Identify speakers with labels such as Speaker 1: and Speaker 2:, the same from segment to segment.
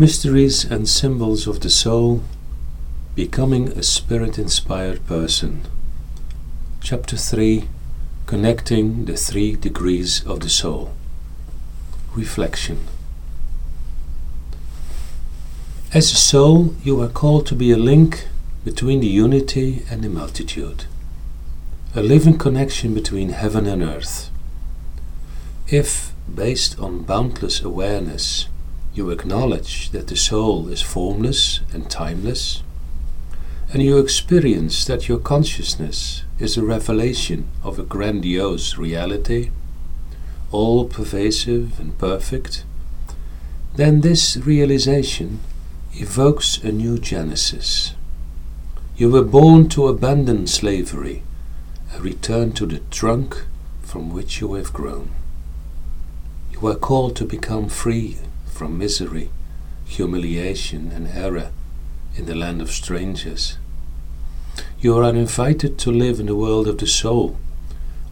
Speaker 1: Mysteries and Symbols of the Soul Becoming a Spirit Inspired Person. Chapter 3 Connecting the Three Degrees of the Soul. Reflection As a soul, you are called to be a link between the unity and the multitude, a living connection between heaven and earth. If, based on boundless awareness, you acknowledge that the soul is formless and timeless, and you experience that your consciousness is a revelation of a grandiose reality, all pervasive and perfect, then this realization evokes a new genesis. You were born to abandon slavery and return to the trunk from which you have grown. You are called to become free from misery, humiliation, and error in the land of strangers. You are invited to live in the world of the soul,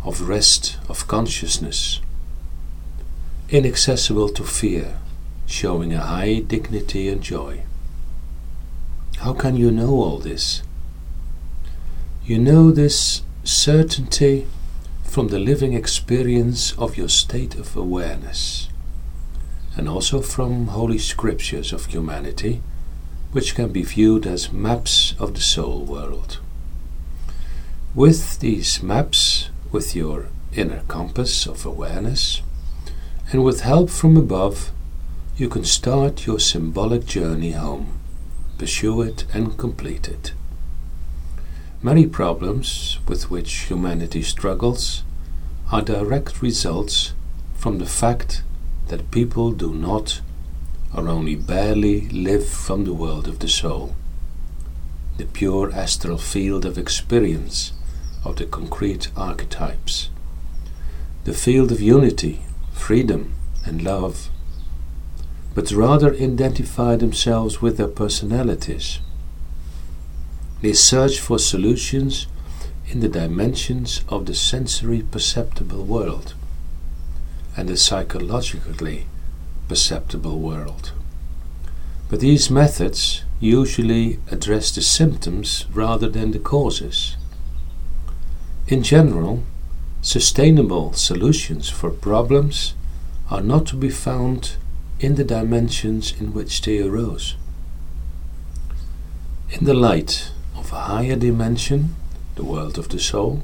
Speaker 1: of rest, of consciousness, inaccessible to fear, showing a high dignity and joy. How can you know all this? You know this certainty from the living experience of your state of awareness, and also from holy scriptures of humanity, which can be viewed as maps of the soul world. With these maps, with your inner compass of awareness, and with help from above, you can start your symbolic journey home, pursue it, and complete it. Many problems with which humanity struggles are direct results from the fact that people do not or only barely live from the world of the soul, the pure astral field of experience of the concrete archetypes, the field of unity, freedom, and love, but rather identify themselves with their personalities. They search for solutions in the dimensions of the sensory perceptible world and the psychologically perceptible world. But these methods usually address the symptoms rather than the causes. In general, sustainable solutions for problems are not to be found in the dimensions in which they arose. In the light of a higher dimension, the world of the soul,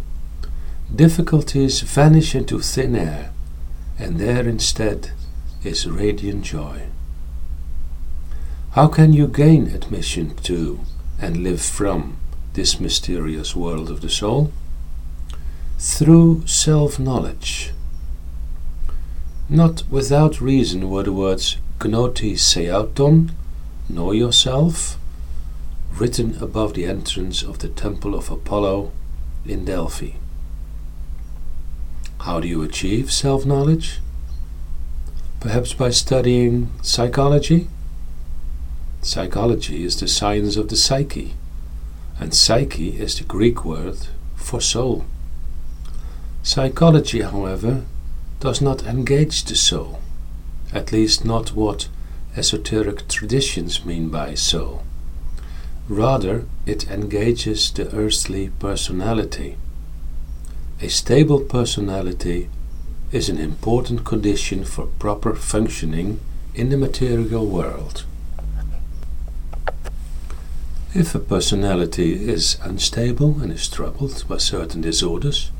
Speaker 1: difficulties vanish into thin air, and there instead is radiant joy. How can you gain admission to and live from this mysterious world of the soul? Through self knowledge. Not without reason were the words gnoti seauton, know yourself, written above the entrance of the Temple of Apollo in Delphi. How do you achieve self knowledge? Perhaps by studying psychology? Psychology is the science of the psyche, and psyche is the Greek word for soul. Psychology, however, does not engage the soul, at least not what esoteric traditions mean by soul. Rather, it engages the earthly personality. A stable personality is an important condition for proper functioning in the material world. If a personality is unstable and is troubled by certain disorders,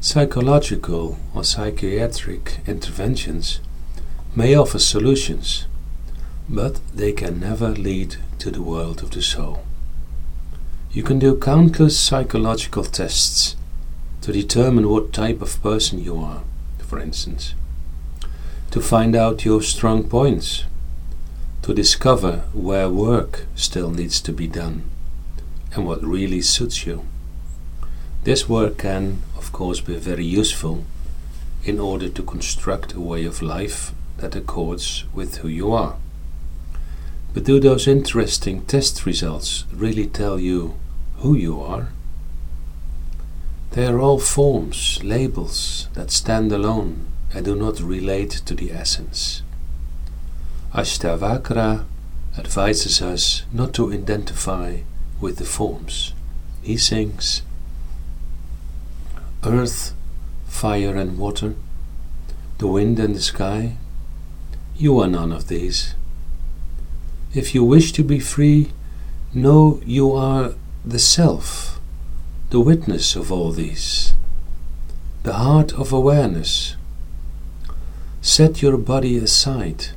Speaker 1: psychological or psychiatric interventions may offer solutions, but they can never lead to the world of the soul. You can do countless psychological tests to determine what type of person you are, for instance, to find out your strong points, to discover where work still needs to be done, and what really suits you. This work can, of course, be very useful in order to construct a way of life that accords with who you are. But do those interesting test results really tell you who you are? They are all forms, labels that stand alone and do not relate to the essence. Ashtavakra advises us not to identify with the forms. He sings Earth, fire, and water, the wind and the sky. You are none of these. If you wish to be free, know you are the Self, the witness of all these, the heart of awareness. Set your body aside.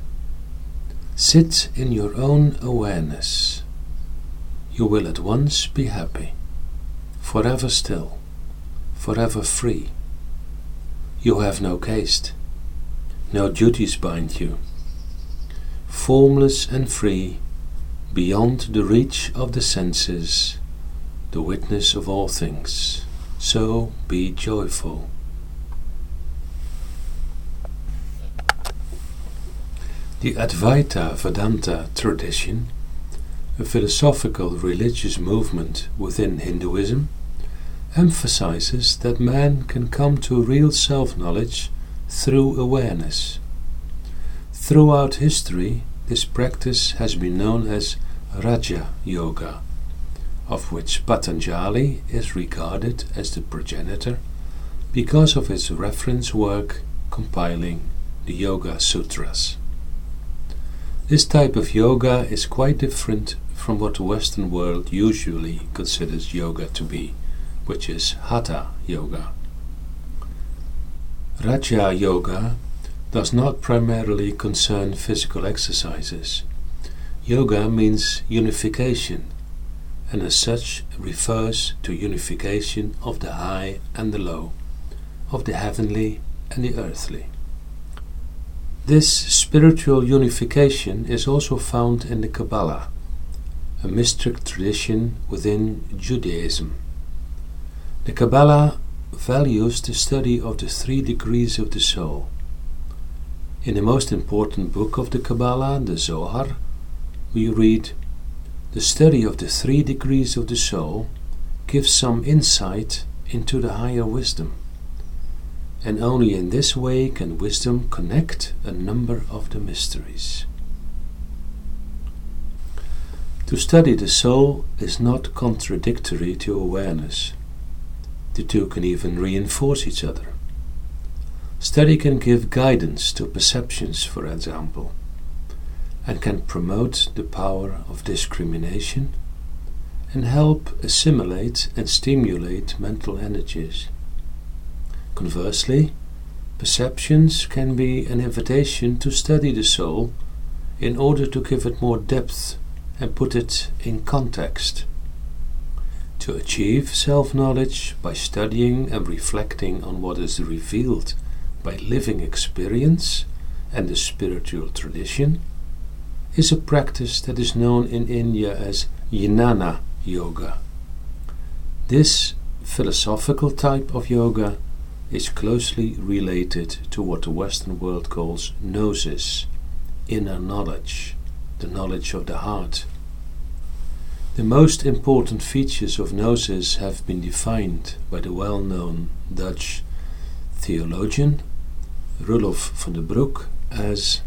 Speaker 1: Sit in your own awareness. You will at once be happy, forever still, forever free. You have no caste, no duties bind you. Formless and free, beyond the reach of the senses, the witness of all things. So be joyful. The Advaita Vedanta tradition, a philosophical religious movement within Hinduism, emphasizes that man can come to real self knowledge through awareness. Throughout history, this practice has been known as Raja Yoga, of which Patanjali is regarded as the progenitor because of his reference work compiling the Yoga Sutras. This type of yoga is quite different from what the Western world usually considers yoga to be, which is Hatha Yoga. Raja Yoga does not primarily concern physical exercises. Yoga means unification, and as such refers to unification of the high and the low, of the heavenly and the earthly. This spiritual unification is also found in the Kabbalah, a mystic tradition within Judaism. The Kabbalah values the study of the three degrees of the soul. In the most important book of the Kabbalah, the Zohar, we read The study of the three degrees of the soul gives some insight into the higher wisdom and only in this way can wisdom connect a number of the mysteries. To study the soul is not contradictory to awareness. The two can even reinforce each other. Study can give guidance to perceptions, for example, and can promote the power of discrimination and help assimilate and stimulate mental energies. Conversely, perceptions can be an invitation to study the soul in order to give it more depth and put it in context. To achieve self knowledge by studying and reflecting on what is revealed by living experience and the spiritual tradition is a practice that is known in India as Jnana Yoga. This philosophical type of yoga is closely related to what the Western world calls gnosis, inner knowledge, the knowledge of the heart. The most important features of gnosis have been defined by the well known Dutch theologian Roelof van den Broek as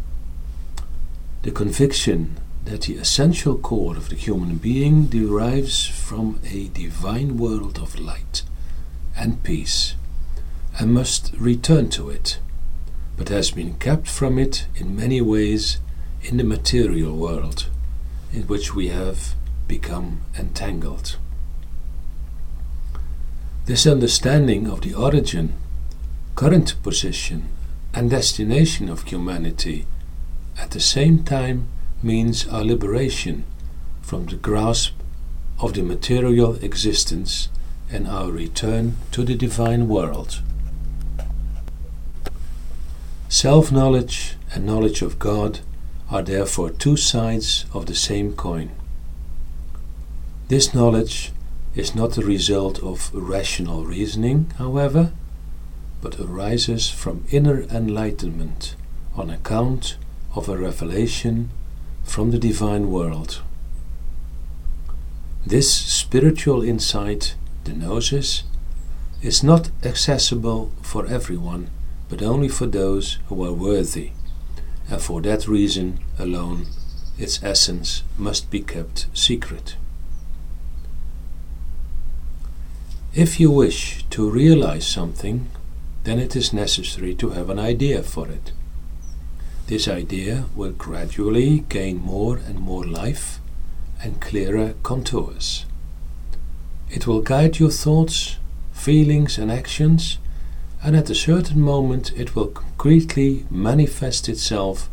Speaker 1: the conviction that the essential core of the human being derives from a divine world of light and peace and must return to it, but has been kept from it in many ways in the material world in which we have become entangled. This understanding of the origin, current position, and destination of humanity at the same time means our liberation from the grasp of the material existence and our return to the divine world. Self knowledge and knowledge of God are therefore two sides of the same coin. This knowledge is not the result of rational reasoning, however, but arises from inner enlightenment on account of a revelation from the divine world. This spiritual insight, the gnosis, is not accessible for everyone but only for those who are worthy, and for that reason alone its essence must be kept secret. If you wish to realize something, then it is necessary to have an idea for it. This idea will gradually gain more and more life and clearer contours. It will guide your thoughts, feelings, and actions, and at a certain moment it will concretely manifest itself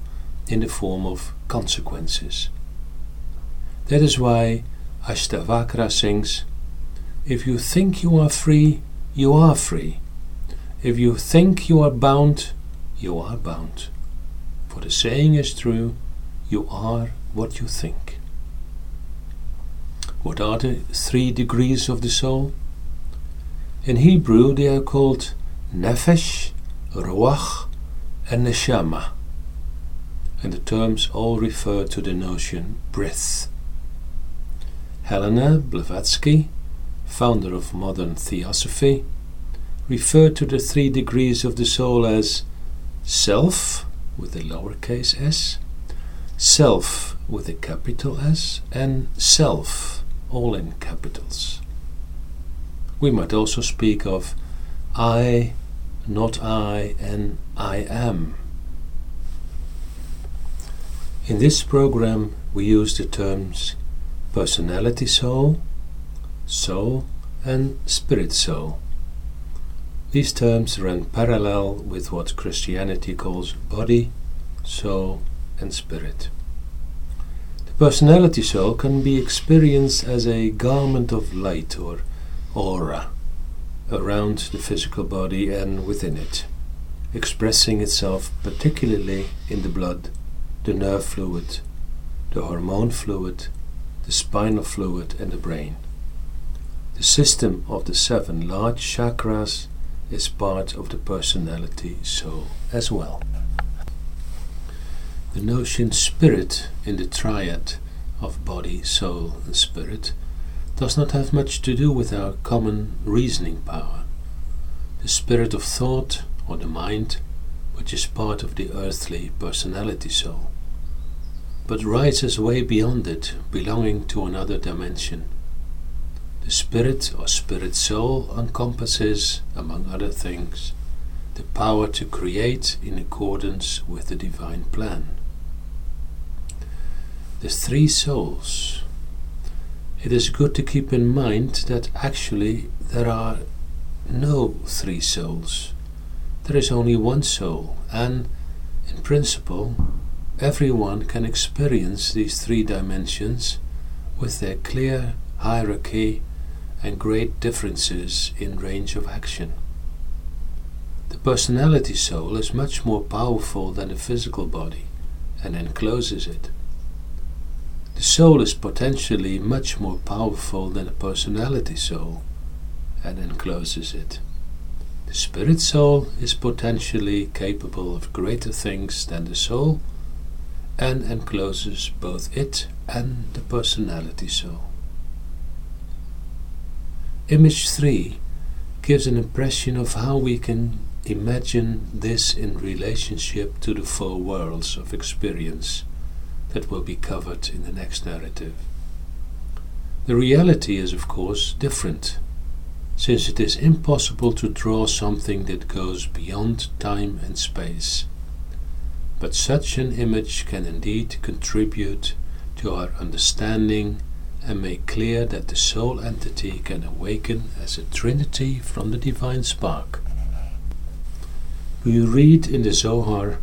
Speaker 1: in the form of consequences. That is why Ashtavakra sings If you think you are free, you are free. If you think you are bound, you are bound. For the saying is true, you are what you think. What are the three degrees of the soul? In Hebrew, they are called nefesh, ruach, and neshama. And the terms all refer to the notion breath. Helena Blavatsky, founder of modern theosophy, referred to the three degrees of the soul as self, with a lowercase s, self with a capital S, and self, all in capitals. We might also speak of I, not I, and I am. In this program, we use the terms personality soul, soul, and spirit soul. These terms run parallel with what Christianity calls body, soul, and spirit. The personality soul can be experienced as a garment of light or aura around the physical body and within it, expressing itself particularly in the blood, the nerve fluid, the hormone fluid, the spinal fluid, and the brain. The system of the seven large chakras is part of the personality soul as well. The notion spirit in the triad of body, soul, and spirit does not have much to do with our common reasoning power. The spirit of thought, or the mind, which is part of the earthly personality soul, but rises way beyond it, belonging to another dimension. The spirit or spirit soul encompasses, among other things, the power to create in accordance with the divine plan. The three souls. It is good to keep in mind that actually there are no three souls. There is only one soul, and in principle, everyone can experience these three dimensions with their clear hierarchy and great differences in range of action. The personality soul is much more powerful than the physical body and encloses it. The soul is potentially much more powerful than the personality soul and encloses it. The spirit soul is potentially capable of greater things than the soul and encloses both it and the personality soul. Image 3 gives an impression of how we can imagine this in relationship to the four worlds of experience that will be covered in the next narrative. The reality is, of course, different, since it is impossible to draw something that goes beyond time and space. But such an image can indeed contribute to our understanding and make clear that the soul entity can awaken as a trinity from the divine spark. We read in the Zohar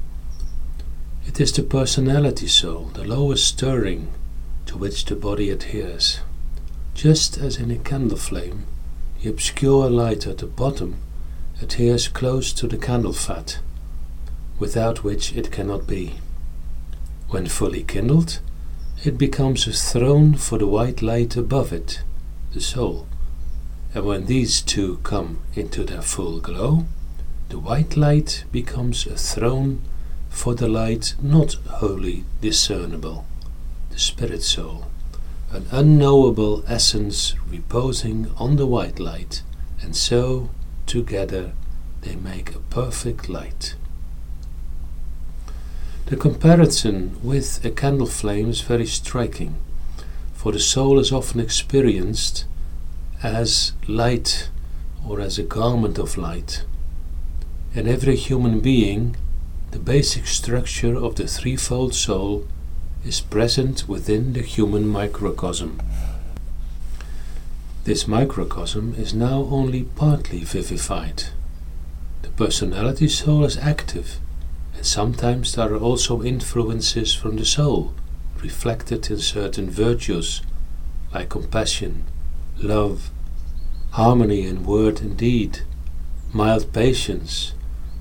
Speaker 1: it is the personality soul, the lowest stirring to which the body adheres. Just as in a candle flame, the obscure light at the bottom adheres close to the candle fat, without which it cannot be. When fully kindled, it becomes a throne for the white light above it, the soul. And when these two come into their full glow, the white light becomes a throne for the light not wholly discernible, the spirit soul, an unknowable essence reposing on the white light, and so, together, they make a perfect light. The comparison with a candle flame is very striking, for the soul is often experienced as light or as a garment of light. In every human being, the basic structure of the threefold soul is present within the human microcosm. This microcosm is now only partly vivified. The personality soul is active, and sometimes there are also influences from the soul reflected in certain virtues like compassion, love, harmony in word and deed, mild patience,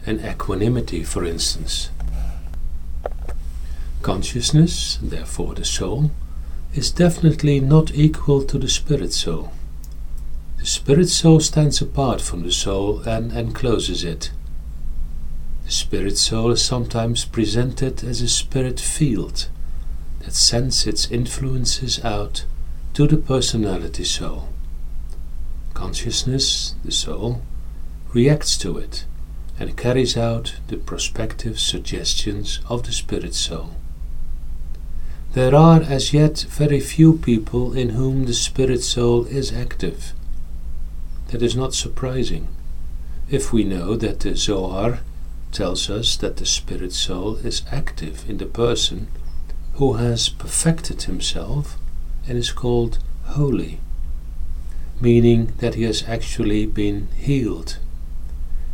Speaker 1: and equanimity, for instance. Consciousness, therefore the soul, is definitely not equal to the spirit soul. The spirit soul stands apart from the soul and encloses it. The spirit soul is sometimes presented as a spirit field that sends its influences out to the personality soul. Consciousness, the soul, reacts to it and carries out the prospective suggestions of the spirit soul. There are as yet very few people in whom the spirit soul is active. That is not surprising, if we know that the Zohar tells us that the spirit soul is active in the person who has perfected himself and is called holy, meaning that he has actually been healed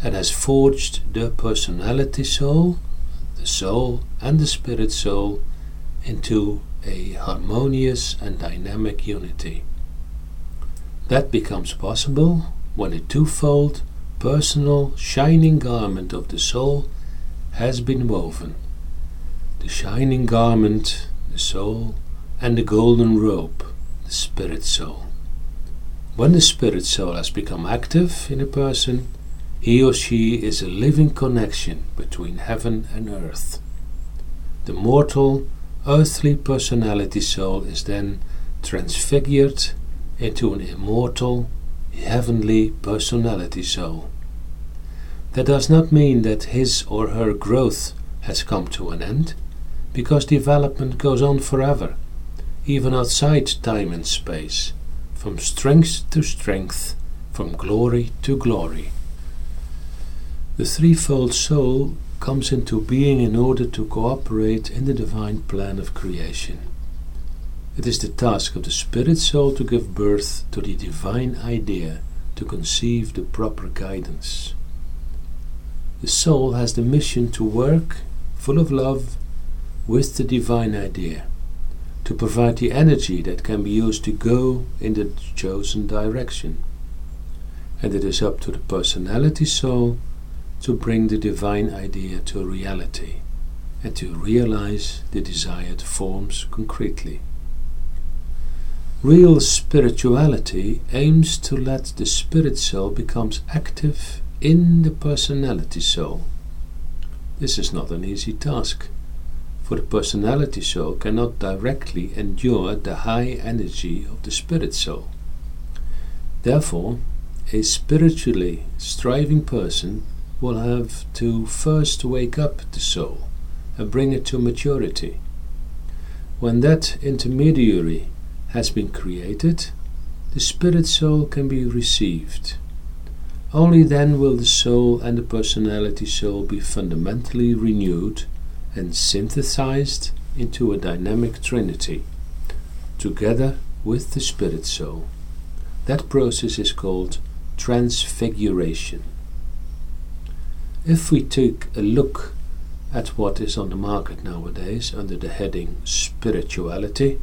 Speaker 1: and has forged the personality soul, the soul, and the spirit soul into a harmonious and dynamic unity. That becomes possible when a twofold, personal, shining garment of the soul has been woven. The shining garment, the soul, and the golden robe, the spirit soul. When the spirit soul has become active in a person, he or she is a living connection between heaven and earth. The mortal, earthly personality soul is then transfigured into an immortal, heavenly personality soul. That does not mean that his or her growth has come to an end, because development goes on forever, even outside time and space, from strength to strength, from glory to glory. The threefold soul comes into being in order to cooperate in the divine plan of creation. It is the task of the spirit soul to give birth to the divine idea, to conceive the proper guidance. The soul has the mission to work, full of love, with the divine idea, to provide the energy that can be used to go in the chosen direction. And it is up to the personality soul to bring the divine idea to reality and to realize the desired forms concretely. Real spirituality aims to let the spirit soul becomes active in the personality soul. This is not an easy task, for the personality soul cannot directly endure the high energy of the spirit soul. Therefore, a spiritually striving person will have to first wake up the soul and bring it to maturity. When that intermediary has been created, the spirit soul can be received. Only then will the soul and the personality soul be fundamentally renewed and synthesized into a dynamic trinity, together with the spirit soul. That process is called transfiguration. If we take a look at what is on the market nowadays under the heading spirituality,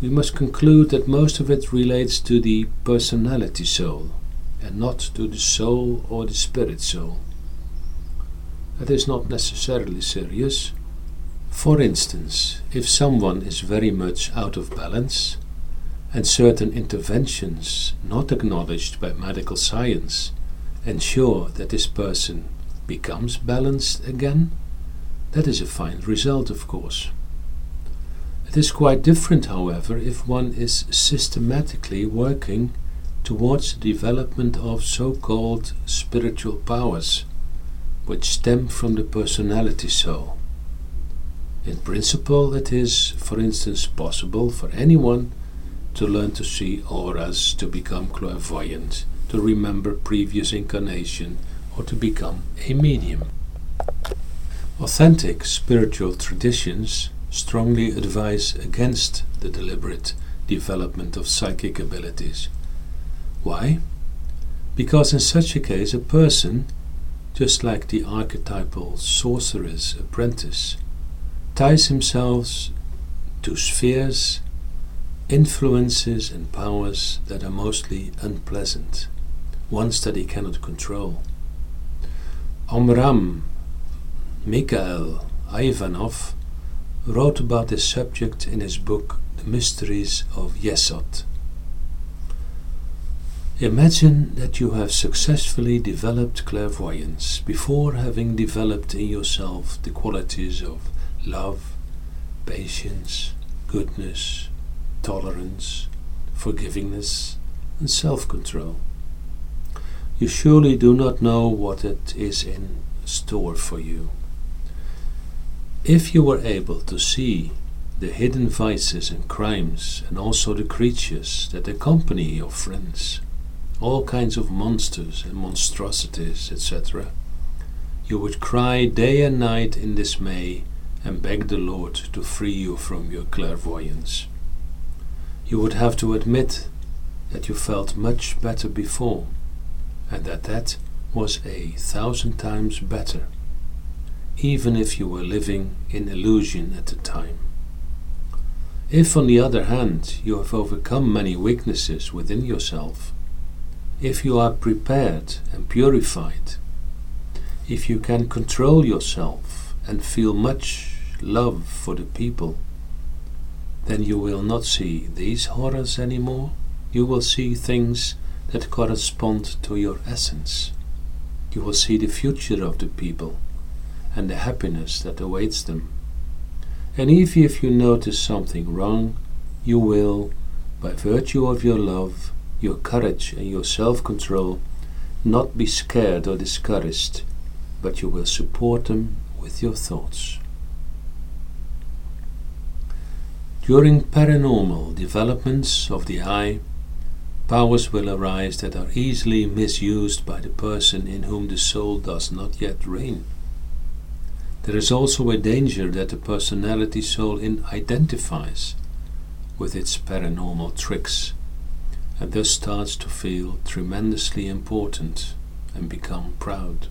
Speaker 1: we must conclude that most of it relates to the personality soul and not to the soul or the spirit soul. That is not necessarily serious. For instance, if someone is very much out of balance and certain interventions not acknowledged by medical science ensure that this person becomes balanced again, that is a fine result, of course. It is quite different, however, if one is systematically working towards the development of so called spiritual powers, which stem from the personality soul. In principle, it is, for instance, possible for anyone to learn to see auras, to become clairvoyant, to remember previous incarnation, or to become a medium. Authentic spiritual traditions strongly advise against the deliberate development of psychic abilities. Why? Because in such a case, a person, just like the archetypal sorcerer's apprentice, ties himself to spheres, influences, and powers that are mostly unpleasant, ones that he cannot control. Omraam Mikhaël Aïvanhov wrote about this subject in his book The Mysteries of Yesod. Imagine that you have successfully developed clairvoyance before having developed in yourself the qualities of love, patience, goodness, tolerance, forgivingness, and self control. You surely do not know what it is in store for you. If you were able to see the hidden vices and crimes and also the creatures that accompany your friends, all kinds of monsters and monstrosities, etc., you would cry day and night in dismay and beg the Lord to free you from your clairvoyance. You would have to admit that you felt much better before, and that that was a thousand times better, even if you were living in illusion at the time. If, on the other hand, you have overcome many weaknesses within yourself, if you are prepared and purified, if you can control yourself and feel much love for the people, then you will not see these horrors anymore. You will see things that correspond to your essence. You will see the future of the people and the happiness that awaits them. And even if you notice something wrong, you will, by virtue of your love, your courage and your self control, not be scared or discouraged, but you will support them with your thoughts. During paranormal developments of the eye, powers will arise that are easily misused by the person in whom the soul does not yet reign. There is also a danger that the personality soul identifies with its paranormal tricks and thus starts to feel tremendously important and become proud.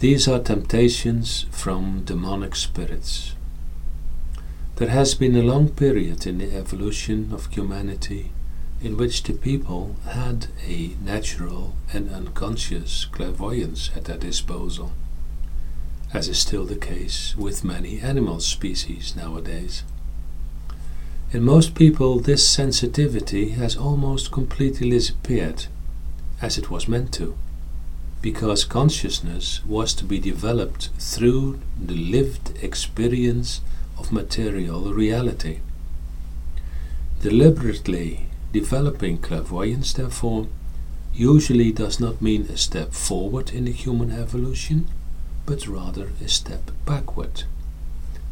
Speaker 1: These are temptations from demonic spirits. There has been a long period in the evolution of humanity in which the people had a natural and unconscious clairvoyance at their disposal, as is still the case with many animal species nowadays. In most people, this sensitivity has almost completely disappeared, as it was meant to, because consciousness was to be developed through the lived experience of material reality. Deliberately developing clairvoyance, therefore, usually does not mean a step forward in the human evolution, but rather a step backward,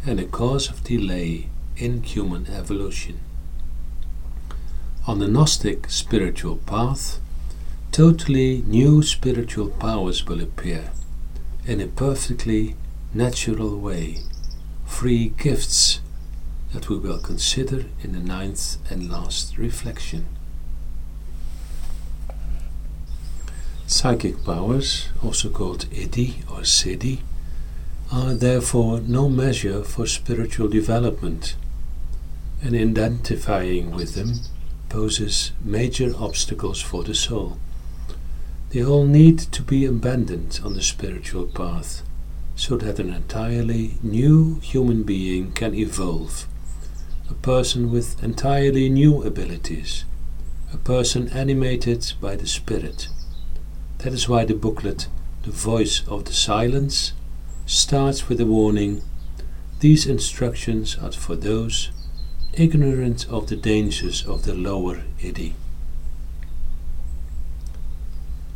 Speaker 1: and a cause of delay in human evolution. On the Gnostic spiritual path, totally new spiritual powers will appear in a perfectly natural way, free gifts that we will consider in the ninth and last reflection. Psychic powers, also called Iddhi or Siddhi, are therefore no measure for spiritual development and identifying with them poses major obstacles for the soul. They all need to be abandoned on the spiritual path so that an entirely new human being can evolve, a person with entirely new abilities, a person animated by the Spirit. That is why the booklet, The Voice of the Silence, starts with a warning these instructions are for those ignorant of the dangers of the lower Iddhi.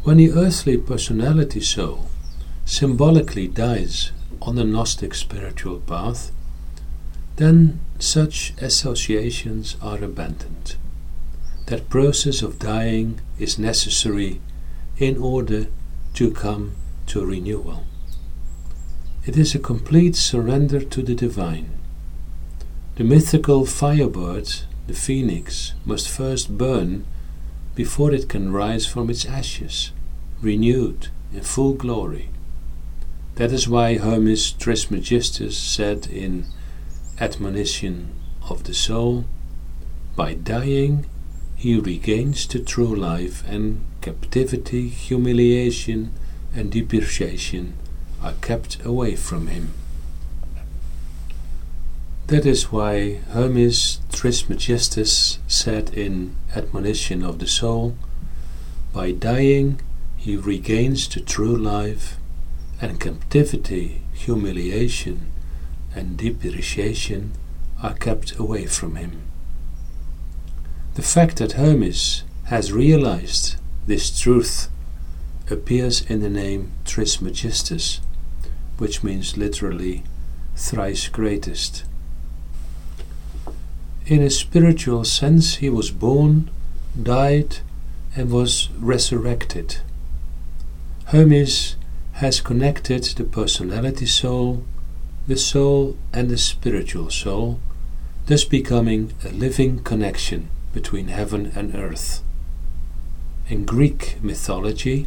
Speaker 1: When the earthly personality soul symbolically dies on the Gnostic spiritual path, then such associations are abandoned. That process of dying is necessary in order to come to renewal. It is a complete surrender to the divine. The mythical firebird, the phoenix, must first burn before it can rise from its ashes, renewed in full glory. That is why Hermes Trismegistus said in Admonition of the Soul, By dying he regains the true life, and captivity, humiliation, and depreciation are kept away from him. That is why Hermes Trismegistus said in Admonition of the Soul, By dying he regains the true life, and captivity, humiliation, and depreciation are kept away from him. The fact that Hermes has realized this truth appears in the name Trismegistus, which means literally thrice greatest. In a spiritual sense, he was born, died, and was resurrected. Hermes has connected the personality soul, the soul, and the spiritual soul, thus becoming a living connection between heaven and earth. In Greek mythology,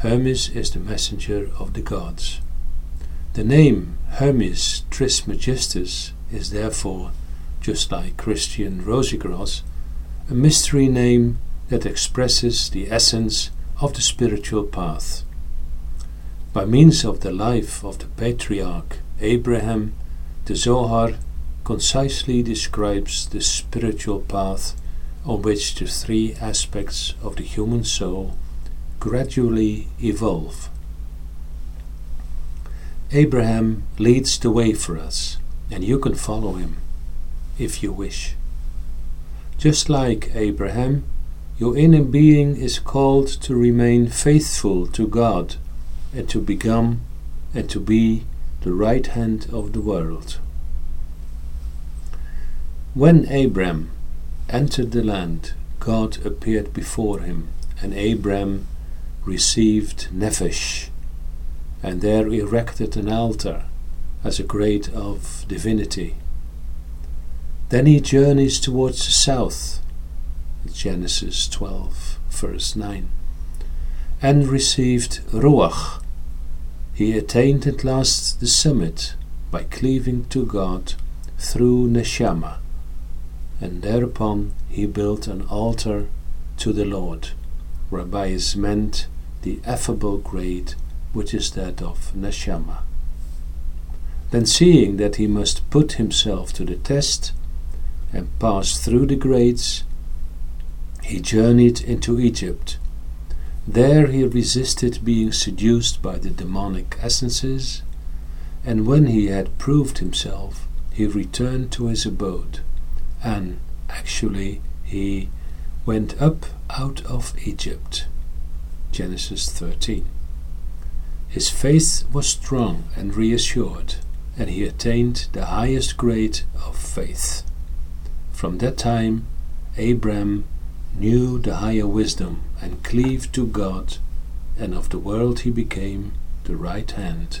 Speaker 1: Hermes is the messenger of the gods. The name Hermes Trismegistus is therefore, just like Christian Rosicrucian, a mystery name that expresses the essence of the spiritual path. By means of the life of the patriarch Abraham, the Zohar concisely describes the spiritual path on which the three aspects of the human soul gradually evolve. Abraham leads the way for us, and you can follow him if you wish. Just like Abraham, your inner being is called to remain faithful to God and to become and to be the right hand of the world. When Abram entered the land, God appeared before him, and Abram received Nephesh, and there erected an altar as a grade of divinity. Then he journeys towards the south, Genesis 12, verse 9, and received Ruach. He attained at last the summit by cleaving to God through Neshama and thereupon he built an altar to the Lord, whereby is meant the affable grade which is that of Neshama. Then, seeing that he must put himself to the test and passed through the grades, he journeyed into Egypt. There he resisted being seduced by the demonic essences, and when he had proved himself, he returned to his abode and actually he went up out of Egypt. Genesis 13. His faith was strong and reassured, and he attained the highest grade of faith. From that time, Abram knew the higher wisdom and cleaved to God, and of the world he became the right hand.